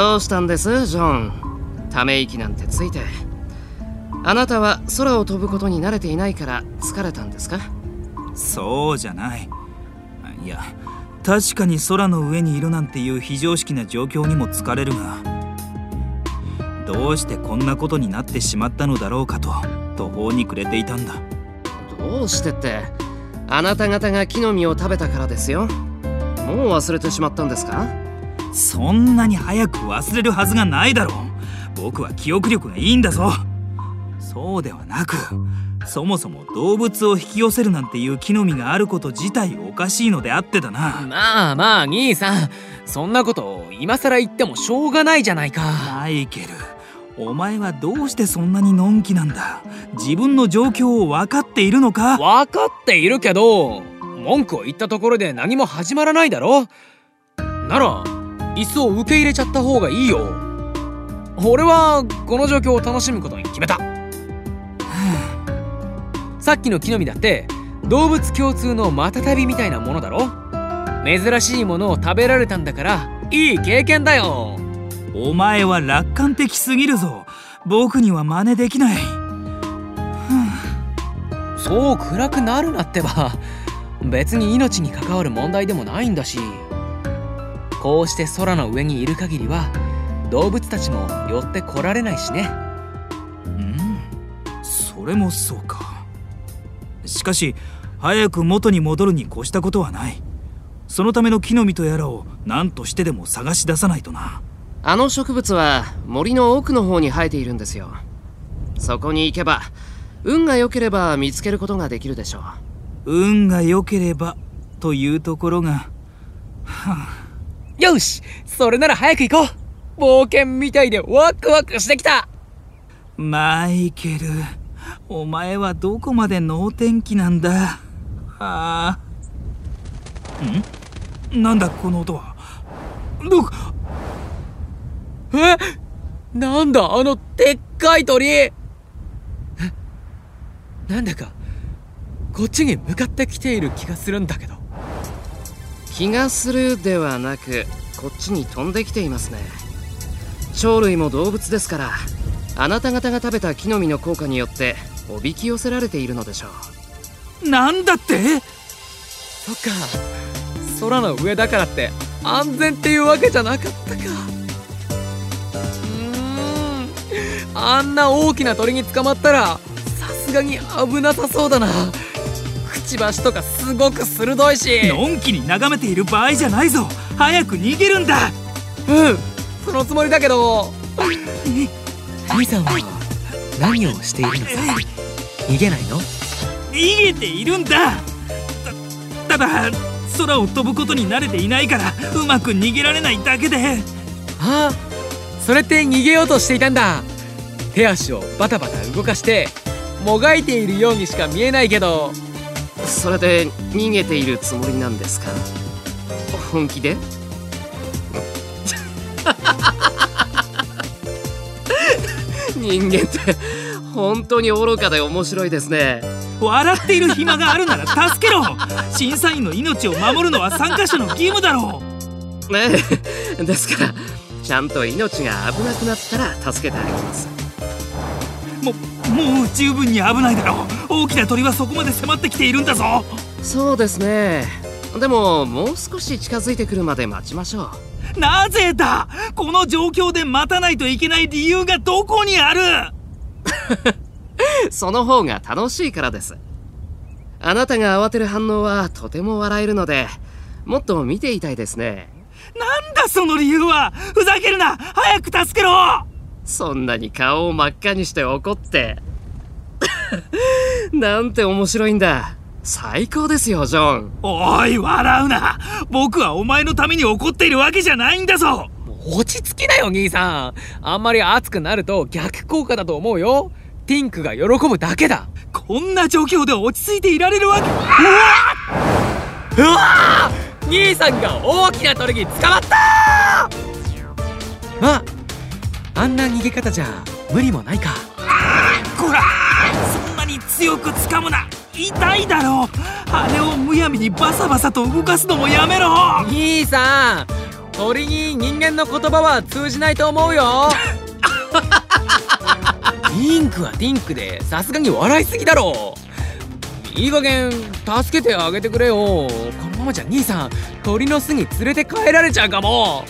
どうしたんですジョン。ため息なんてついて。あなたは空を飛ぶことに慣れていないから疲れたんですか？そうじゃない。いや確かに空の上にいるなんていう非常識な状況にも疲れるがどうしてこんなことになってしまったのだろうかと途方に暮れていたんだ。どうしてってあなた方が木の実を食べたからですよ。もう忘れてしまったんですか？そんなに早く忘れるはずがないだろう。僕は記憶力がいいんだぞ。そうではなくそもそも動物を引き寄せるなんていう木の実があること自体おかしいのであってだな。まあまあ兄さん。そんなこと今更言ってもしょうがないじゃないか。マイケルお前はどうしてそんなにのんきなんだ。自分の状況を分かっているのか。分かっているけど文句を言ったところで何も始まらないだろ。なら椅子を受け入れちゃった方がいいよ。俺はこの状況を楽しむことに決めた。さっきの木の実だって動物共通のマタタビみたいなものだろ？珍しいものを食べられたんだからいい経験だよ。お前は楽観的すぎるぞ。僕には真似できない。そう暗くなるなってば。別に命に関わる問題でもないんだしこうして空の上にいる限りは動物たちも寄ってこられないしね。うん。それもそうか。しかし早く元に戻るに越したことはない。そのための木の実とやらを何としてでも探し出さないとな。あの植物は森の奥の方に生えているんですよ。そこに行けば運が良ければ見つけることができるでしょう。運が良ければというところがはあよしそれなら早く行こう。冒険みたいでワクワクしてきた。マイケルお前はどこまで能天気なんだ？はあ。ん？なんだこの音は？どえ？なんだあのでっかい鳥。え？なんだかこっちに向かってきている気がするんだけど気がするではなくこっちに飛んできていますね。鳥類も動物ですからあなた方が食べた木の実の効果によっておびき寄せられているのでしょう。なんだって？そっか。空の上だからって安全っていうわけじゃなかったか。うん。あんな大きな鳥に捕まったらさすがに危なさそうだな。くちばしとかすごく鋭いし。のんきに眺めている場合じゃないぞ。早く逃げるんだ。うん。そのつもりだけど。兄さんは何をしているのさ？逃げないの？逃げているんだ。ただ空を飛ぶことに慣れていないからうまく逃げられないだけで。ああそれって逃げようとしていたんだ。手足をバタバタ動かしてもがいているようにしか見えないけどそれで逃げているつもりなんですか？本気で？人間って本当に愚かで面白いですね。笑っている暇があるなら助けろ。審査員の命を守るのは参加者の義務だろう。ねえ。ですからちゃんと命が危なくなったら助けてあげますももう十分に危ないだろう。大きな鳥はそこまで迫ってきているんだぞ。そうですね。でももう少し近づいてくるまで待ちましょう。なぜだ？この状況で待たないといけない理由がどこにある？その方が楽しいからです。あなたが慌てる反応はとても笑えるのでもっと見ていたいですね。なんだその理由は？ふざけるな！早く助けろそんなに顔を真っ赤にして怒って。なんて面白いんだ。最高ですよジョン。おい笑うな。僕はお前のために怒っているわけじゃないんだぞ。落ち着きなよ兄さん。あんまり熱くなると逆効果だと思うよ。ティンクが喜ぶだけだ。こんな状況で落ち着いていられるわけ。うわうわ兄さんが大きな鳥に捕まったまああんな逃げ方じゃ無理もないか。こらそんなに強く掴むな。痛いだろ羽をむやみにバサバサと動かすのもやめろ。兄さん鳥に人間の言葉は通じないと思うよ。ピンクはピンクでさすがに笑いすぎだろいい加減助けてあげてくれよ。このままじゃ兄さん鳥の巣に連れて帰られちゃうかも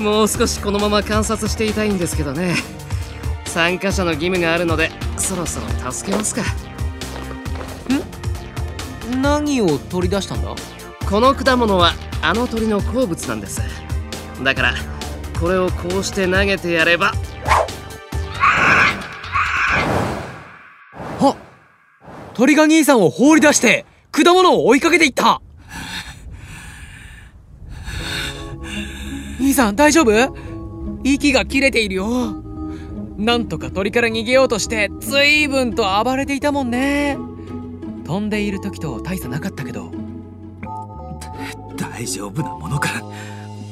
もう少しこのまま観察していたいんですけどね。参加者の義務があるのでそろそろ助けますか。何を取り出したんだ？この果物はあの鳥の好物なんです。だからこれをこうして投げてやれば。あ鳥が兄さんを放り出して果物を追いかけていった兄さん大丈夫？息が切れているよ。なんとか鳥から逃げようとして随分と暴れていたもんね。飛んでいる時と大差なかったけど。大丈夫なものか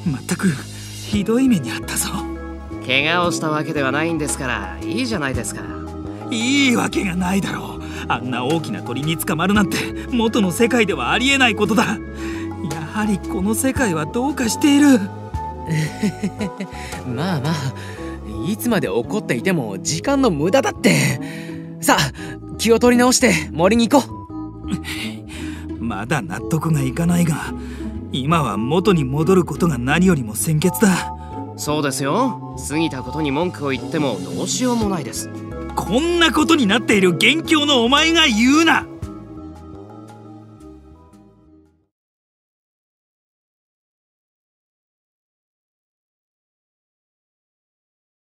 全くひどい目にあったぞ。怪我をしたわけではないんですからいいじゃないですか。いいわけがないだろう。あんな大きな鳥に捕まるなんて元の世界ではありえないことだ。やはりこの世界はどうかしている まあまあいつまで怒っていても時間の無駄だって。さあ気を取り直して森に行こう。まだ納得がいかないが今は元に戻ることが何よりも先決だ。そうですよ。過ぎたことに文句を言ってもどうしようもないです。こんなことになっている元凶のお前が言うな